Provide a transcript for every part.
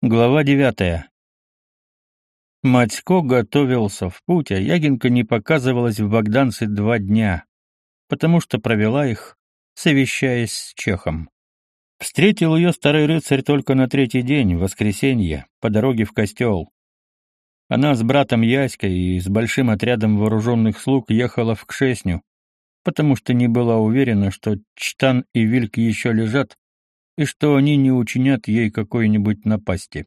Глава девятая. Матько готовился в путь, а Ягинка не показывалась в Богданце два дня, потому что провела их, совещаясь с Чехом. Встретил ее старый рыцарь только на третий день, в воскресенье, по дороге в костел. Она с братом Яськой и с большим отрядом вооруженных слуг ехала в Кшесню, потому что не была уверена, что Чтан и Вильк еще лежат, и что они не учинят ей какой-нибудь напасти.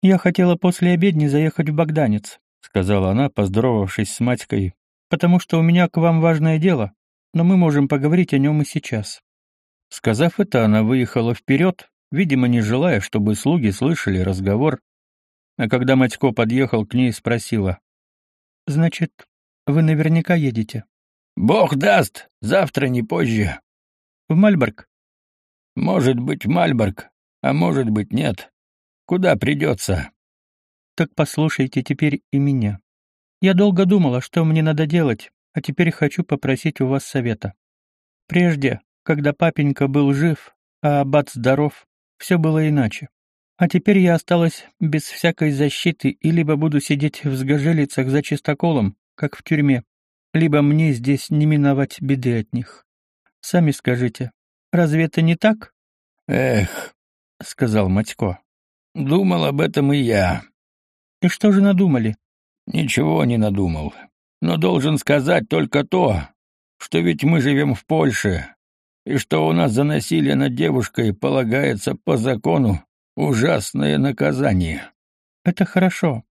«Я хотела после обедни заехать в Богданец», — сказала она, поздоровавшись с Матькой, «потому что у меня к вам важное дело, но мы можем поговорить о нем и сейчас». Сказав это, она выехала вперед, видимо, не желая, чтобы слуги слышали разговор, а когда Матько подъехал к ней, спросила. «Значит, вы наверняка едете?» «Бог даст, завтра не позже». «В Мальборг?» Может быть, Мальборг, а может быть, нет. Куда придется? Так послушайте теперь и меня. Я долго думала, что мне надо делать, а теперь хочу попросить у вас совета. Прежде, когда папенька был жив, а аббат здоров, все было иначе. А теперь я осталась без всякой защиты и либо буду сидеть в сгожелицах за чистоколом, как в тюрьме, либо мне здесь не миновать беды от них. Сами скажите, Разве это не так? Эх, сказал Матько. Думал об этом и я. И что же надумали? Ничего не надумал. Но должен сказать только то, что ведь мы живем в Польше, и что у нас за насилие над девушкой полагается по закону ужасное наказание. Это хорошо.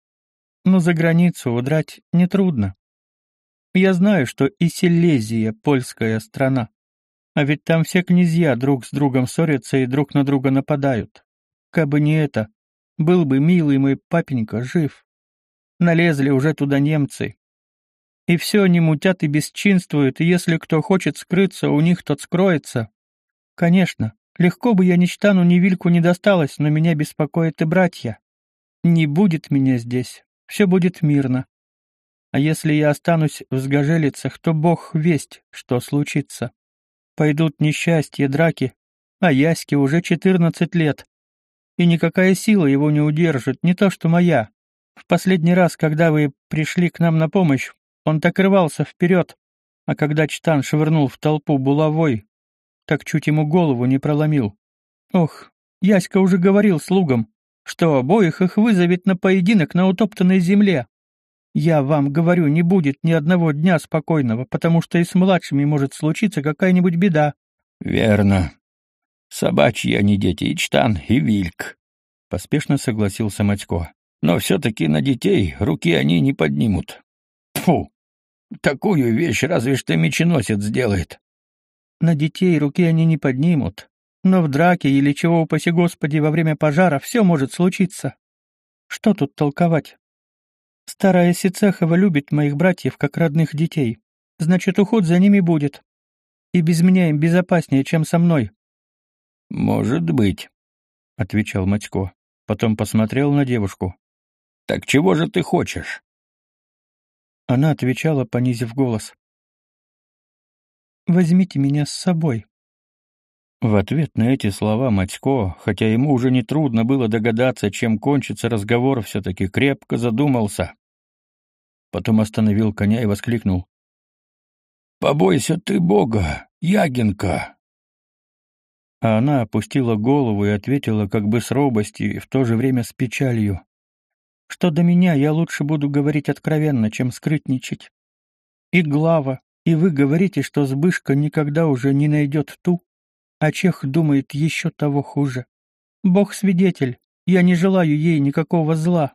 Но за границу удрать нетрудно. Я знаю, что и Силезия — польская страна. А ведь там все князья друг с другом ссорятся и друг на друга нападают. Кабы не это, был бы милый мой папенька жив. Налезли уже туда немцы. И все они мутят и бесчинствуют, и если кто хочет скрыться, у них тот скроется. Конечно, легко бы я ни Штану, ни Вильку не досталось, но меня беспокоят и братья. Не будет меня здесь, все будет мирно. А если я останусь в сгожелицах, то бог весть, что случится. Пойдут несчастья, драки, а Яське уже четырнадцать лет. И никакая сила его не удержит, не то что моя. В последний раз, когда вы пришли к нам на помощь, он так рвался вперед, а когда Чтан швырнул в толпу булавой, так чуть ему голову не проломил. Ох, Яська уже говорил слугам, что обоих их вызовет на поединок на утоптанной земле. Я вам говорю, не будет ни одного дня спокойного, потому что и с младшими может случиться какая-нибудь беда. — Верно. Собачьи они дети, и Чтан, и Вильк. Поспешно согласился Матько. Но все-таки на детей руки они не поднимут. Фу! Такую вещь разве что меченосец сделает. На детей руки они не поднимут, но в драке или чего, упаси Господи, во время пожара все может случиться. Что тут толковать? Старая Сицехова любит моих братьев как родных детей. Значит, уход за ними будет. И без меня им безопаснее, чем со мной. — Может быть, — отвечал Матько. Потом посмотрел на девушку. — Так чего же ты хочешь? Она отвечала, понизив голос. «Возьмите меня с собой». В ответ на эти слова Матько, хотя ему уже нетрудно было догадаться, чем кончится разговор, все-таки крепко задумался. Потом остановил коня и воскликнул. «Побойся ты Бога, Ягинка!» А она опустила голову и ответила как бы с робостью и в то же время с печалью. «Что до меня, я лучше буду говорить откровенно, чем скрытничать. И глава, и вы говорите, что Збышка никогда уже не найдет ту, а Чех думает еще того хуже. Бог свидетель, я не желаю ей никакого зла.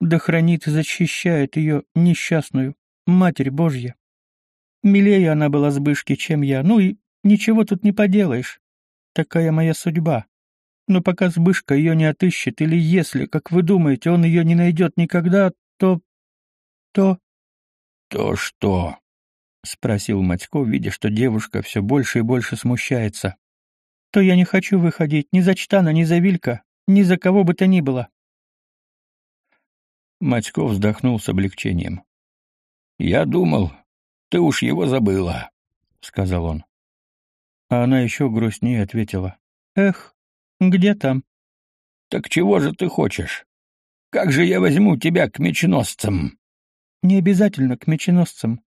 Да хранит и защищает ее несчастную, Матерь Божья. Милее она была Збышки, чем я, ну и ничего тут не поделаешь. Такая моя судьба. Но пока Збышка ее не отыщет, или если, как вы думаете, он ее не найдет никогда, то... то... — То что? — спросил Матько, видя, что девушка все больше и больше смущается. — То я не хочу выходить ни за Чтана, ни за Вилька, ни за кого бы то ни было. Матько вздохнул с облегчением. «Я думал, ты уж его забыла», — сказал он. А она еще грустнее ответила. «Эх, где там? Так чего же ты хочешь? Как же я возьму тебя к меченосцам? Не обязательно к меченосцам.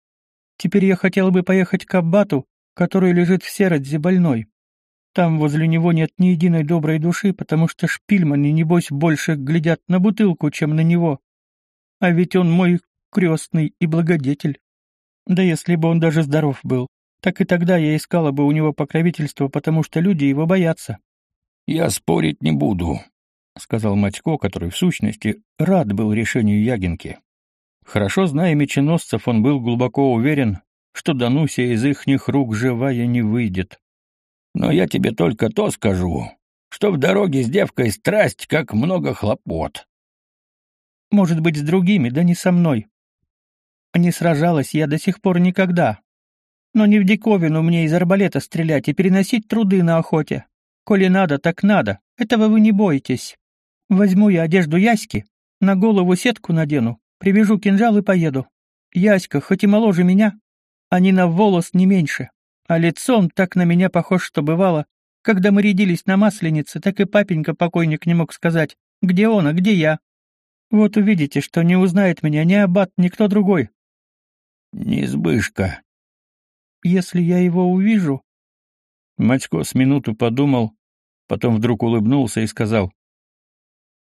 Теперь я хотела бы поехать к аббату, который лежит в Серодзе больной. Там возле него нет ни единой доброй души, потому что шпильманы, небось, больше глядят на бутылку, чем на него. А ведь он мой крестный и благодетель. Да если бы он даже здоров был, так и тогда я искала бы у него покровительство, потому что люди его боятся. — Я спорить не буду, — сказал Матько, который, в сущности, рад был решению Ягинки. Хорошо зная меченосцев, он был глубоко уверен, что Дануся из ихних рук живая не выйдет. Но я тебе только то скажу, что в дороге с девкой страсть, как много хлопот. Может быть, с другими, да не со мной. Не сражалась я до сих пор никогда. Но не в диковину мне из арбалета стрелять и переносить труды на охоте. Коли надо, так надо. Этого вы не бойтесь. Возьму я одежду Яськи, на голову сетку надену, привяжу кинжал и поеду. Яська, хоть и моложе меня, а не на волос не меньше. А лицом так на меня похож, что бывало, когда мы рядились на Масленице, так и папенька-покойник не мог сказать, где он, а где я. Вот увидите, что не узнает меня ни аббат, ни кто другой. Не избышка. Если я его увижу... Матько с минуту подумал, потом вдруг улыбнулся и сказал.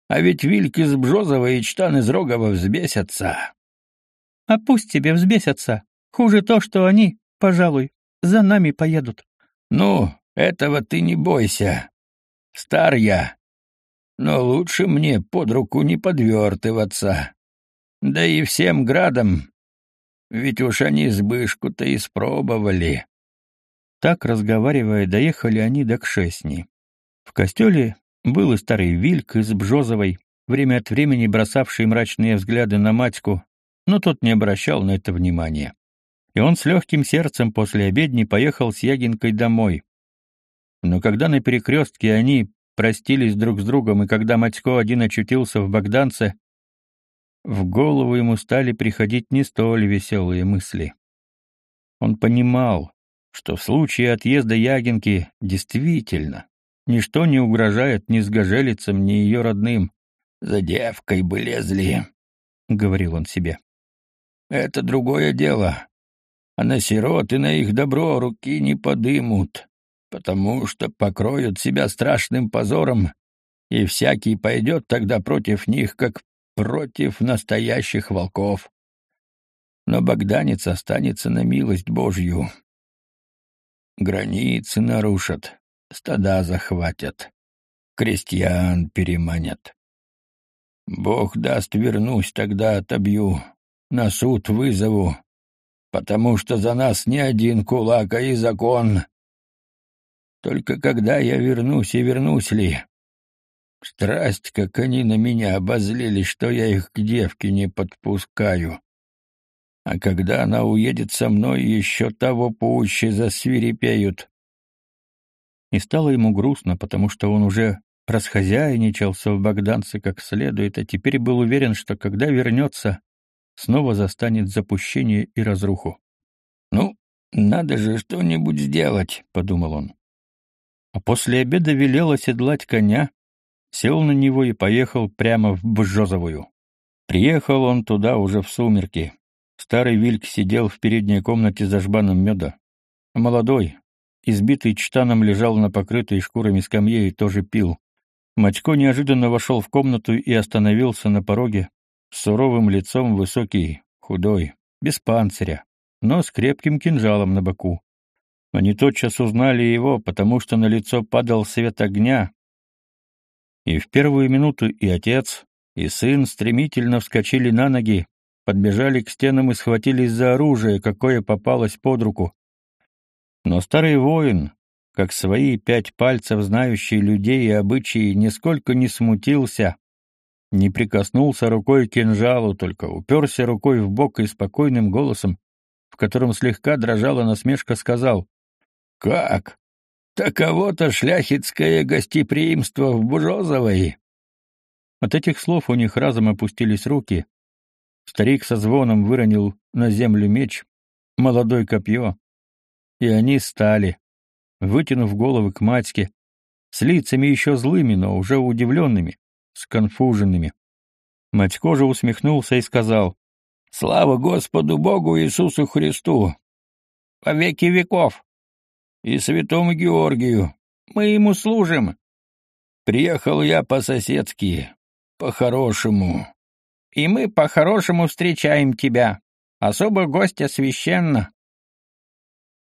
А ведь Вильк из Бжозова и Чтан из Рогова взбесятся. А пусть тебе взбесятся. Хуже то, что они, пожалуй, за нами поедут. Ну, этого ты не бойся. Стар я. Но лучше мне под руку не подвертываться. Да и всем градам. Ведь уж они сбышку-то испробовали. Так, разговаривая, доехали они до Кшесни. В костеле был и старый Вильк из Бжозовой, время от времени бросавший мрачные взгляды на матьку, но тот не обращал на это внимания и он с легким сердцем после обедни поехал с Ягинкой домой. Но когда на перекрестке они простились друг с другом, и когда Матько один очутился в Богданце, в голову ему стали приходить не столь веселые мысли. Он понимал, что в случае отъезда Ягинки действительно ничто не угрожает ни сгожелицам, ни ее родным. «За девкой бы лезли», — говорил он себе. «Это другое дело а на сирот и на их добро руки не подымут, потому что покроют себя страшным позором, и всякий пойдет тогда против них, как против настоящих волков. Но богданец останется на милость Божью. Границы нарушат, стада захватят, крестьян переманят. Бог даст, вернусь, тогда отобью, на суд вызову, потому что за нас не один кулак, а и закон. Только когда я вернусь и вернусь ли? Страсть, как они на меня обозлились, что я их к девке не подпускаю. А когда она уедет со мной, еще того пуще засвирепеют. И стало ему грустно, потому что он уже расхозяйничался в Богданце как следует, а теперь был уверен, что когда вернется, снова застанет запущение и разруху. «Ну, надо же что-нибудь сделать», — подумал он. А после обеда велел оседлать коня, сел на него и поехал прямо в Бжозовую. Приехал он туда уже в сумерки. Старый Вильк сидел в передней комнате за жбаном меда. молодой, избитый чтаном, лежал на покрытой шкурами скамье и тоже пил. Мачко неожиданно вошел в комнату и остановился на пороге, с суровым лицом высокий, худой, без панциря, но с крепким кинжалом на боку. Они тотчас узнали его, потому что на лицо падал свет огня. И в первую минуту и отец, и сын стремительно вскочили на ноги, подбежали к стенам и схватились за оружие, какое попалось под руку. Но старый воин, как свои пять пальцев знающий людей и обычаи, нисколько не смутился, не прикоснулся рукой к кинжалу, только уперся рукой в бок и спокойным голосом, в котором слегка дрожала насмешка, сказал «Как? Таково-то шляхетское гостеприимство в Бужозовой!» От этих слов у них разом опустились руки. Старик со звоном выронил на землю меч, молодой копье, и они стали, вытянув головы к матьке, с лицами еще злыми, но уже удивленными, сконфуженными. Матько же усмехнулся и сказал, «Слава Господу Богу Иисусу Христу! По веки веков! И святому Георгию! Мы ему служим! Приехал я по-соседски, по-хорошему. И мы по-хорошему встречаем тебя. Особо гостя священно.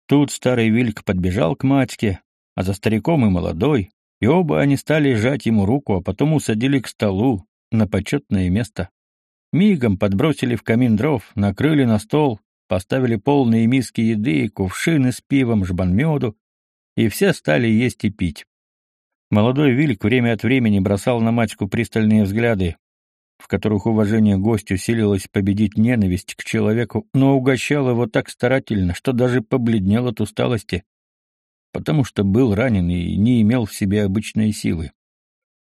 Тут старый Вильк подбежал к матьке, а за стариком и молодой, и оба они стали сжать ему руку, а потом усадили к столу, на почетное место. Мигом подбросили в камин дров, накрыли на стол, поставили полные миски еды, кувшины с пивом, жбан меду, и все стали есть и пить. Молодой Вильк время от времени бросал на матьку пристальные взгляды, в которых уважение гостю силилось победить ненависть к человеку, но угощал его так старательно, что даже побледнел от усталости, потому что был ранен и не имел в себе обычной силы.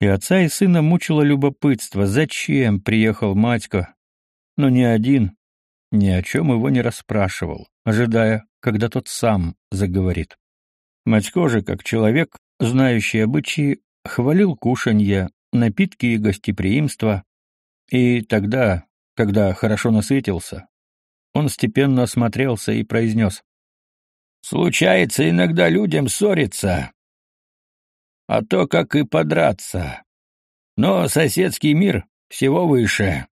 И отца и сына мучило любопытство, зачем приехал Матько, но ни один ни о чем его не расспрашивал, ожидая, когда тот сам заговорит. Матько же, как человек, знающий обычаи, хвалил кушанье, напитки и гостеприимство, и тогда, когда хорошо насытился, он степенно осмотрелся и произнес. «Случается иногда людям ссориться, а то как и подраться. Но соседский мир всего выше».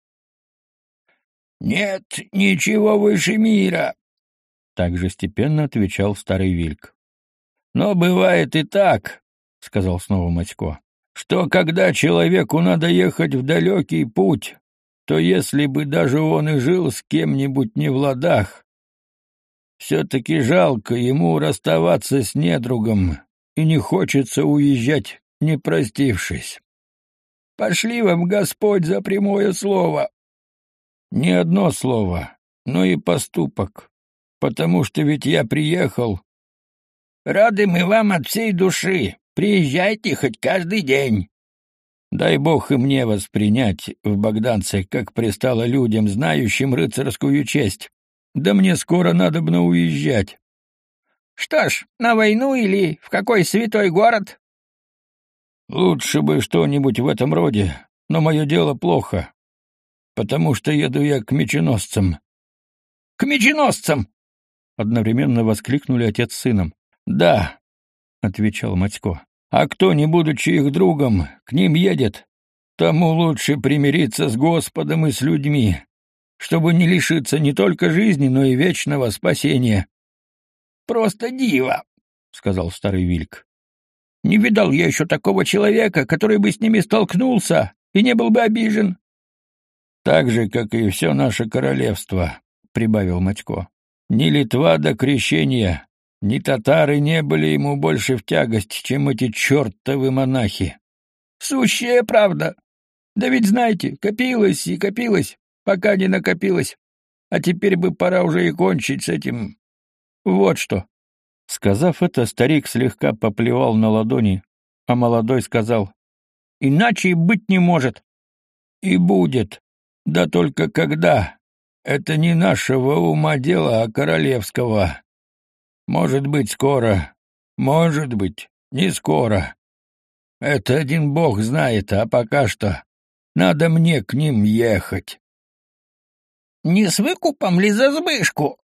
«Нет ничего выше мира», — также степенно отвечал старый Вильк. «Но бывает и так», — сказал снова Матько что когда человеку надо ехать в далекий путь, то если бы даже он и жил с кем-нибудь не в ладах, все-таки жалко ему расставаться с недругом, и не хочется уезжать, не простившись. Пошли вам, Господь, за прямое слово. Не одно слово, но и поступок, потому что ведь я приехал. Рады мы вам от всей души, Приезжайте хоть каждый день. Дай бог и мне воспринять в Богданце, как пристало людям, знающим рыцарскую честь. Да мне скоро надо бы уезжать. Что ж, на войну или в какой святой город? Лучше бы что-нибудь в этом роде, но мое дело плохо, потому что еду я к меченосцам. К меченосцам! Одновременно воскликнули отец с сыном. Да, — отвечал Матько. «А кто, не будучи их другом, к ним едет, тому лучше примириться с Господом и с людьми, чтобы не лишиться не только жизни, но и вечного спасения». «Просто диво», — сказал старый Вильк. «Не видал я еще такого человека, который бы с ними столкнулся и не был бы обижен». «Так же, как и все наше королевство», — прибавил Матько. «Не Литва до крещения, ни татары не были ему больше в тягость, чем эти чертовы монахи. Сущая правда. Да ведь знаете, копилось и копилось, пока не накопилось. А теперь бы пора уже и кончить с этим. Вот что. Сказав это, старик слегка поплевал на ладони, а молодой сказал, «Иначе и быть не может». «И будет. Да только когда? Это не нашего ума дело, а королевского. Может быть, скоро. Может быть, не скоро. Это один бог знает, а пока что надо мне к ним ехать. Не с выкупом ли за сбышку?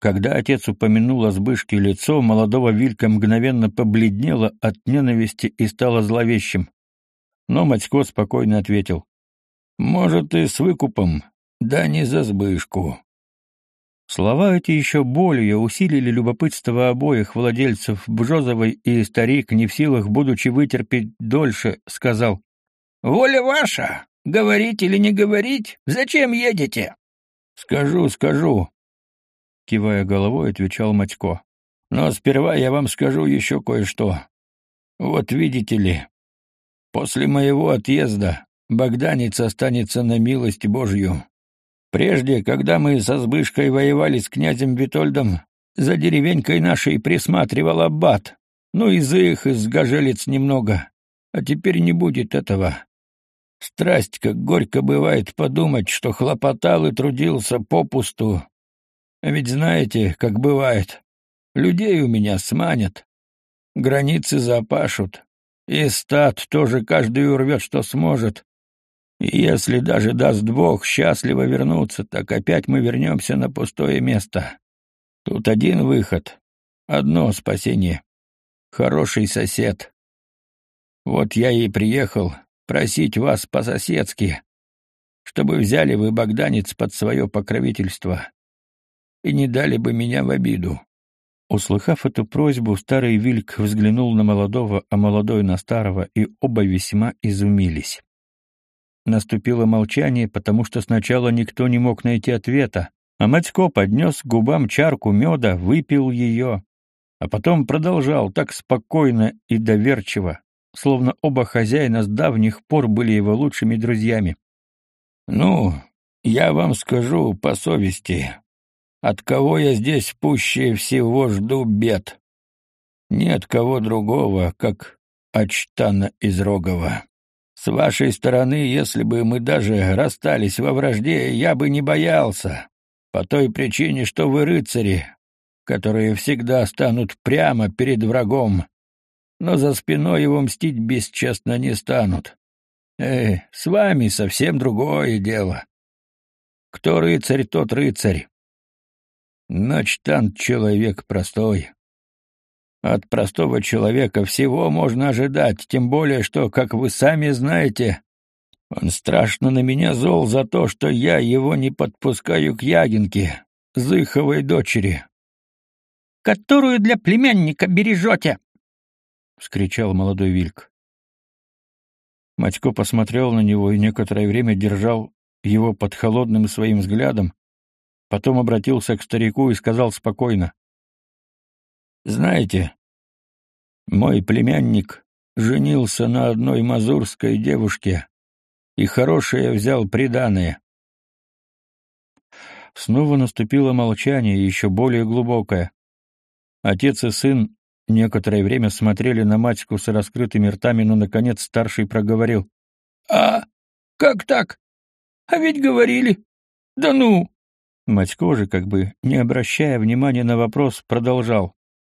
Когда отец упомянул о сбышке, лицо молодого Вилька мгновенно побледнело от ненависти и стало зловещим. Но Матько спокойно ответил. «Может, и с выкупом, да не за сбышку. Слова эти еще более усилили любопытство обоих владельцев Бжозовой, и старик, не в силах, будучи вытерпеть дольше, сказал, «Воля ваша, говорить или не говорить, зачем едете?» «Скажу, скажу», — кивая головой, отвечал Матько. «Но сперва я вам скажу еще кое-что. Вот видите ли, после моего отъезда Богданец останется на милость Божью. Прежде, когда мы со Збышкой воевали с князем Витольдом, за деревенькой нашей присматривал аббат. Ну, из их, из гажелец немного. А теперь не будет этого. Страсть, как горько бывает подумать, что хлопотал и трудился попусту. А ведь знаете, как бывает. Людей у меня сманят. Границы запашут. И стад тоже каждый урвет, что сможет. И если даже даст Бог счастливо вернуться, так опять мы вернемся на пустое место. Тут один выход, одно спасение. Хороший сосед. Вот я и приехал просить вас по-соседски, чтобы взяли вы богданец под свое покровительство и не дали бы меня в обиду. Услыхав эту просьбу, старый Вильк взглянул на молодого, а молодой на старого, и оба весьма изумились. Наступило молчание, потому что сначала никто не мог найти ответа, а Матько поднес к губам чарку меда, выпил ее, а потом продолжал так спокойно и доверчиво, словно оба хозяина с давних пор были его лучшими друзьями. «Ну, я вам скажу по совести, от кого я здесь пуще всего жду бед? Нет кого другого, как Ачтана из Рогова. С вашей стороны, если бы мы даже расстались во вражде, я бы не боялся, по той причине, что вы рыцари, которые всегда станут прямо перед врагом, но за спиной его мстить бесчестно не станут. Э, с вами совсем другое дело. Кто рыцарь, тот рыцарь. Ночтант человек простой. От простого человека всего можно ожидать, тем более, что, как вы сами знаете, он страшно на меня зол за то, что я его не подпускаю к Ягинке, Зыховой дочери. «Которую для племянника бережете!» — вскричал молодой Вильк. Матько посмотрел на него и некоторое время держал его под холодным своим взглядом, Потом обратился к старику и сказал спокойно. «Знаете, мой племянник женился на одной мазурской девушке и хорошее взял приданое». Снова наступило молчание, еще более глубокое. Отец и сын некоторое время смотрели на матьку с раскрытыми ртами, но, наконец, старший проговорил. «А, как так? А ведь говорили. Да ну!» Матько же, как бы не обращая внимания на вопрос, продолжал.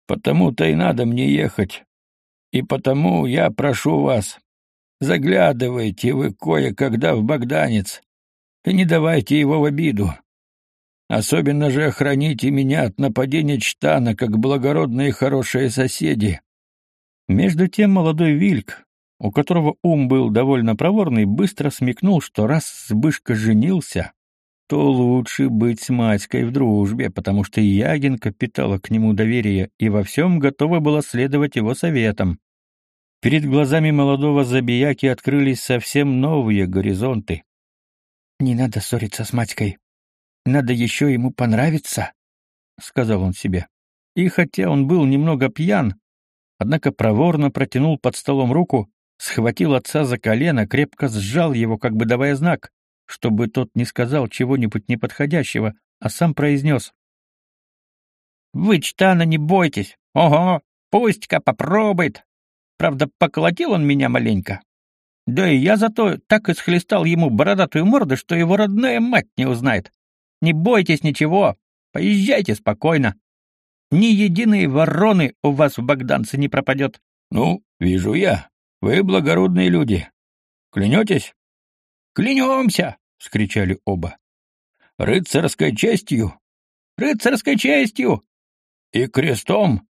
«Потому-то и надо мне ехать. И потому я прошу вас, заглядывайте вы кое-когда в Богданец и не давайте его в обиду. Особенно же охраните меня от нападения Чтана, как благородные хорошие соседи». Между тем молодой Вильк, у которого ум был довольно проворный, быстро смекнул, что раз Сбышка женился, то лучше быть с Матькой в дружбе, потому что Ягинка питала к нему доверие и во всем готова была следовать его советам. Перед глазами молодого забияки открылись совсем новые горизонты. «Не надо ссориться с Матькой. Надо еще ему понравиться», — сказал он себе. И хотя он был немного пьян, однако проворно протянул под столом руку, схватил отца за колено, крепко сжал его, как бы давая знак чтобы тот не сказал чего-нибудь неподходящего, а сам произнес. «Вы, Чтана, не бойтесь. Ого, пусть-ка попробует. Правда, поколотил он меня маленько. Да и я зато так исхлестал ему бородатую морду, что его родная мать не узнает. Не бойтесь ничего, поезжайте спокойно. Ни единой вороны у вас в Богданце не пропадет». «Ну, вижу я. Вы благородные люди. Клянетесь?» «Клянемся!» — вскричали оба. «Рыцарской честью!» «Рыцарской честью!» «И крестом!»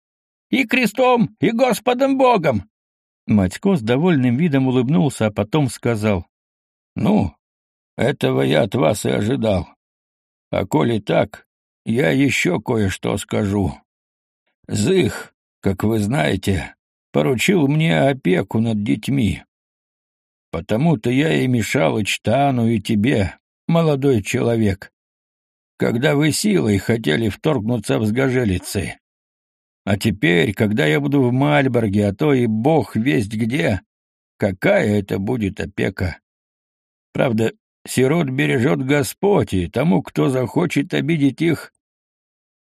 «И крестом, и Господом Богом!» Матько с довольным видом улыбнулся, а потом сказал. «Ну, этого я от вас и ожидал. А коли так, я еще кое-что скажу. Зых, как вы знаете, поручил мне опеку над детьми. Потому-то я и мешал и Чтану, и тебе, молодой человек, когда вы силой хотели вторгнуться в сгожелицы. А теперь, когда я буду в Мальборге, а то и бог весть где, какая это будет опека? Правда, сирот бережет Господь, и тому, кто захочет обидеть их,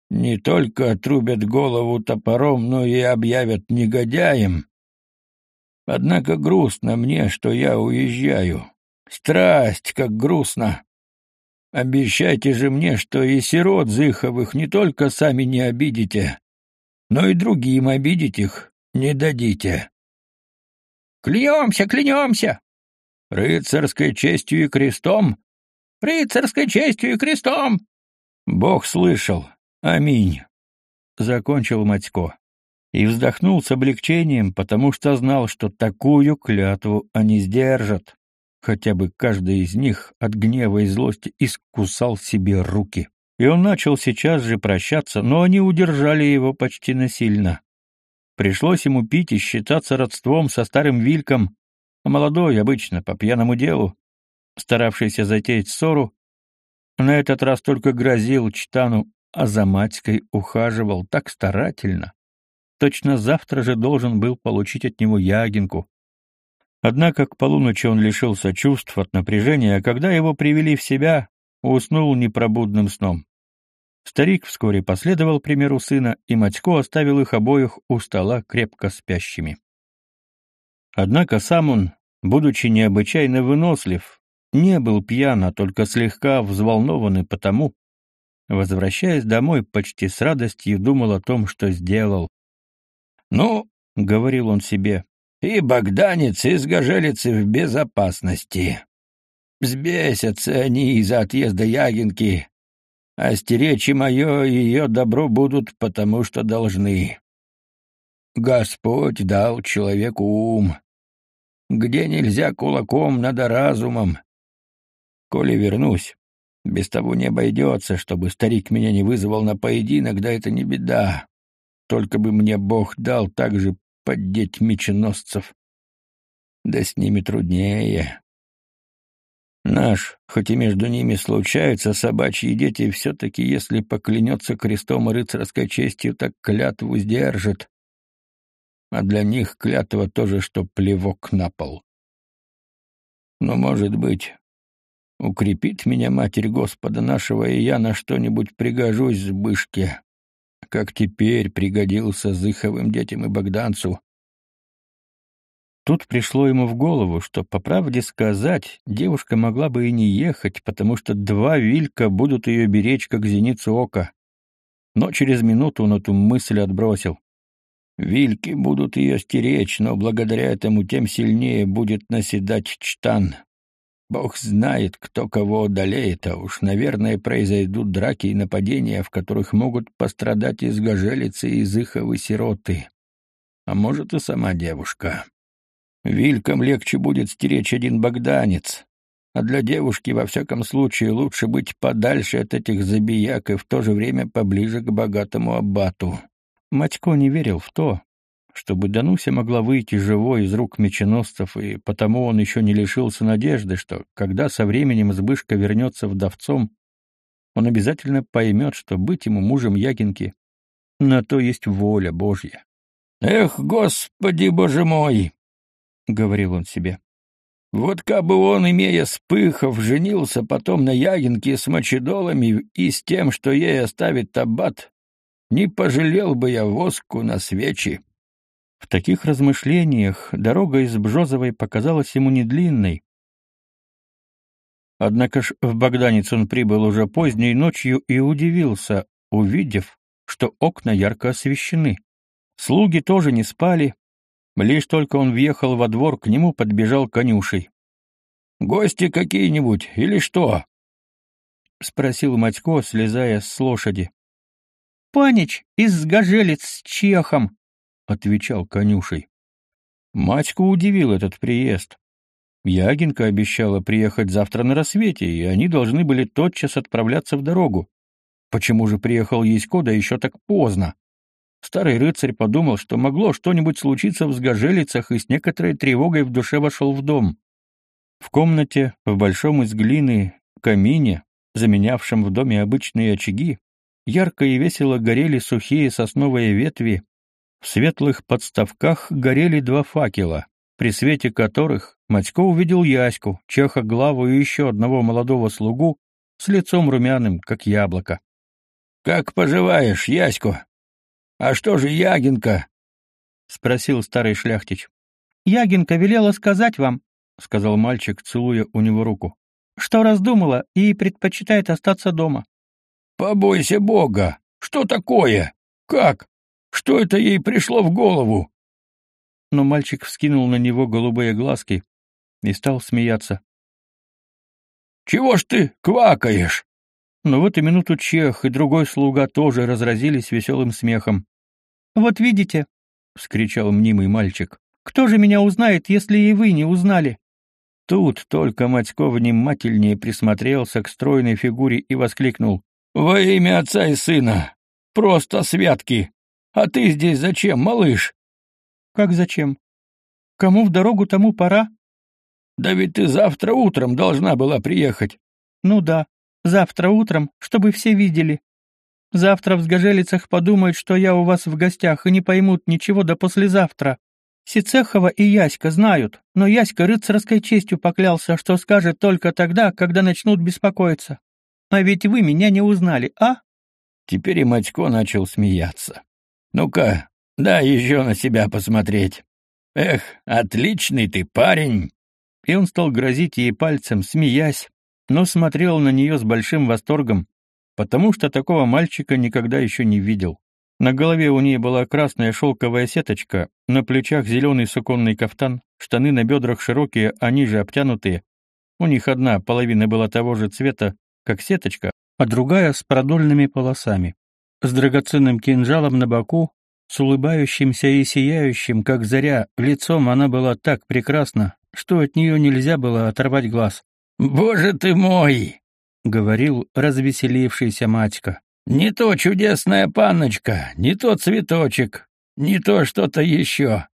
не только отрубят голову топором, но и объявят негодяем, Однако грустно мне, что я уезжаю. Страсть, как грустно. Обещайте же мне, что и сирот Зыховых не только сами не обидите, но и другим обидеть их не дадите. Клянемся, клянемся! Рыцарской честью и крестом? Рыцарской честью и крестом! Бог слышал. Аминь. Закончил Матько. И вздохнул с облегчением, потому что знал, что такую клятву они сдержат. Хотя бы каждый из них от гнева и злости искусал себе руки. И он начал сейчас же прощаться, но они удержали его почти насильно. Пришлось ему пить и считаться родством со старым Вильком, а молодой, обычно, по пьяному делу, старавшийся затеять ссору, на этот раз только грозил Чтану, а за Матькой ухаживал так старательно. Точно завтра же должен был получить от него ягинку. Однако к полуночи он лишился чувств от напряжения, а когда его привели в себя, уснул непробудным сном. Старик вскоре последовал примеру сына, и Матько оставил их обоих у стола крепко спящими. Однако сам он, будучи необычайно вынослив, не был пьян, а только слегка взволнованный потому, возвращаясь домой, почти с радостью думал о том, что сделал. «Ну, — говорил он себе, — и богданец, и сгожелицы в безопасности. Взбесятся они из-за отъезда Ягинки, а стеречь мое, и ее добро будут, потому что должны. Господь дал человеку ум. Где нельзя кулаком, надо разумом. Коли вернусь, без того не обойдется, чтобы старик меня не вызвал на поединок, да это не беда. Только бы мне Бог дал так же поддеть меченосцев. Да с ними труднее. Наш, хоть и между ними случаются собачьи дети, все-таки, если поклянется крестом и рыцарской честью, так клятву сдержит. А для них клятва тоже, что плевок на пол. Но, может быть, укрепит меня Матерь Господа нашего, и я на что-нибудь пригожусь в бышке, как теперь пригодился Зыховым детям и Богданцу, Тут пришло ему в голову, что, по правде сказать, девушка могла бы и не ехать, потому что два вилька будут ее беречь, как зеницу ока. Но через минуту он эту мысль отбросил. Вильки будут ее стеречь, но благодаря этому тем сильнее будет наседать чтан. Бог знает, кто кого одолеет, а уж, наверное, произойдут драки и нападения, в которых могут пострадать изгожелицы и изыховы сироты. А может, и сама девушка. Вилькам легче будет стеречь один богданец, а для девушки, во всяком случае, лучше быть подальше от этих забияк и в то же время поближе к богатому аббату. Матько не верил в то, чтобы Дануся могла выйти живой из рук меченосцев, и потому он еще не лишился надежды, что, когда со временем Збышка вернется вдовцом, он обязательно поймет, что быть ему мужем Ягинки — на то есть воля Божья. «Эх, Господи, Боже мой!» — говорил он себе. «Вот кабы он, имея спыхов, женился потом на Ягинке с мочедолами и с тем, что ей оставит табат, не пожалел бы я воску на свечи». В таких размышлениях дорога из Бжозовой показалась ему недлинной. Однако ж в Богданец он прибыл уже поздней ночью и удивился, увидев, что окна ярко освещены. Слуги тоже не спали, Лишь только он въехал во двор, к нему подбежал конюшей. «Гости какие-нибудь или что?» — спросил Матько, слезая с лошади. «Панич из Гажелец с чехом», — отвечал конюшей. Матьку удивил этот приезд. Ягинка обещала приехать завтра на рассвете, и они должны были тотчас отправляться в дорогу. Почему же приехал Есько, да еще так поздно? Старый рыцарь подумал, что могло что-нибудь случиться в сгожелицах, и с некоторой тревогой в душе вошел в дом. В комнате, в большом из глины, камине, заменявшем в доме обычные очаги, ярко и весело горели сухие сосновые ветви, в светлых подставках горели два факела, при свете которых Матько увидел Яську, чеха главу и еще одного молодого слугу с лицом румяным, как яблоко. — Как поживаешь, Ясько? «А что же Ягинка?» — спросил старый шляхтич. «Ягинка велела сказать вам», — сказал мальчик, целуя у него руку, «что раздумала и предпочитает остаться дома». «Побойся Бога! Что такое? Как? Что это ей пришло в голову?» Но мальчик вскинул на него голубые глазки, и стал смеяться. «Чего ж ты квакаешь?» Но в эту минуту Чех и другой слуга тоже разразились веселым смехом. «Вот видите», — вскричал мнимый мальчик, — «кто же меня узнает, если и вы не узнали?» Тут только Матько внимательнее присмотрелся к стройной фигуре и воскликнул. «Во имя отца и сына! Просто святки! А ты здесь зачем, малыш?» «Как зачем? Кому в дорогу, тому пора». «Да ведь ты завтра утром должна была приехать». «Ну да, завтра утром, чтобы все видели. Завтра в Сгожелицах подумают, что я у вас в гостях, и не поймут ничего до послезавтра. Сицехова и Яська знают, но Яська рыцарской честью поклялся, что скажет только тогда, когда начнут беспокоиться. А ведь вы меня не узнали, а?» Теперь и Матько начал смеяться. «Ну-ка, дай еще на себя посмотреть. Эх, отличный ты парень!» И он стал грозить ей пальцем, смеясь, но смотрел на нее с большим восторгом, потому что такого мальчика никогда еще не видел. На голове у нее была красная шелковая сеточка, на плечах зеленый суконный кафтан, штаны на бедрах широкие, а ниже обтянутые. У них одна половина была того же цвета, как сеточка, а другая с продольными полосами. С драгоценным кинжалом на боку, с улыбающимся и сияющим, как заря, лицом она была так прекрасна, что от нее нельзя было оторвать глаз. «Боже ты мой!» — говорил развеселившийся матька. «Не то чудесная панночка, не то цветочек, не то что-то еще».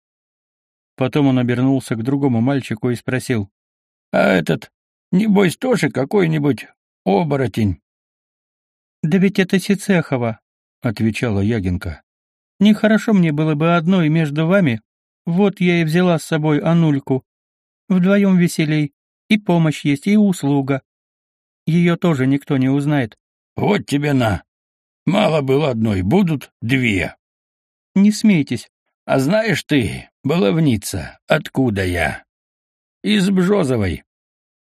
Потом он обернулся к другому мальчику и спросил. «А этот, небось, тоже какой-нибудь оборотень?» «Да ведь это Сицехова», — отвечала Ягинка. «Нехорошо мне было бы одной между вами. Вот я и взяла с собой Анульку. Вдвоем веселей. И помощь есть, и услуга. Ее тоже никто не узнает. Вот тебе на. Мало было одной, будут две. Не смейтесь. А знаешь ты, баловница, откуда я? Из Бжозовой.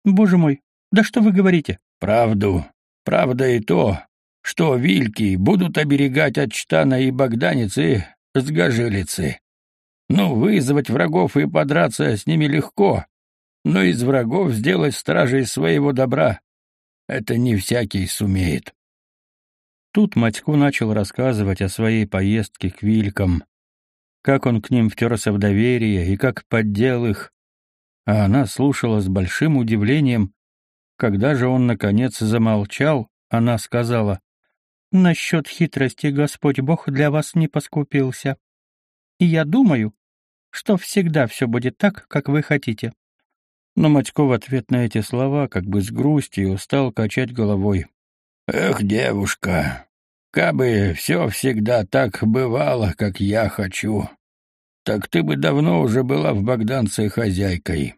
Боже мой, да что вы говорите? Правду. Правда и то, что вильки будут оберегать от Штана и Богданицы с Гожелицы. Ну, вызвать врагов и подраться с ними легко, но из врагов сделать стражей своего добра это не всякий сумеет. Тут Матько начал рассказывать о своей поездке к Вилькам, как он к ним втерся в доверие и как поддел их, а она слушала с большим удивлением. Когда же он, наконец, замолчал, она сказала, «Насчет хитрости Господь Бог для вас не поскупился. И я думаю, что всегда все будет так, как вы хотите. Но Матько в ответ на эти слова, как бы с грустью, стал качать головой. «Эх, девушка, кабы все всегда так бывало, как я хочу, так ты бы давно уже была в Богданце хозяйкой».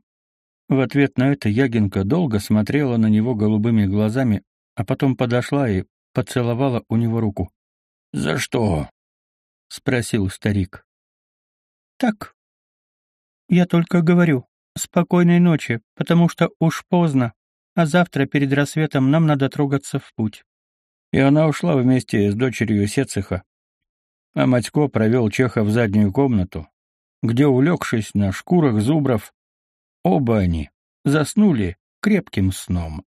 В ответ на это Ягинка долго смотрела на него голубыми глазами, а потом подошла и поцеловала у него руку. «За что?» — спросил старик. «Так. Я только говорю, Спокойной ночи, потому что уж поздно, а завтра перед рассветом нам надо трогаться в путь. И она ушла вместе с дочерью Сециха. А Матько провел Чеха в заднюю комнату, где, улегшись на шкурах зубров, оба они заснули крепким сном.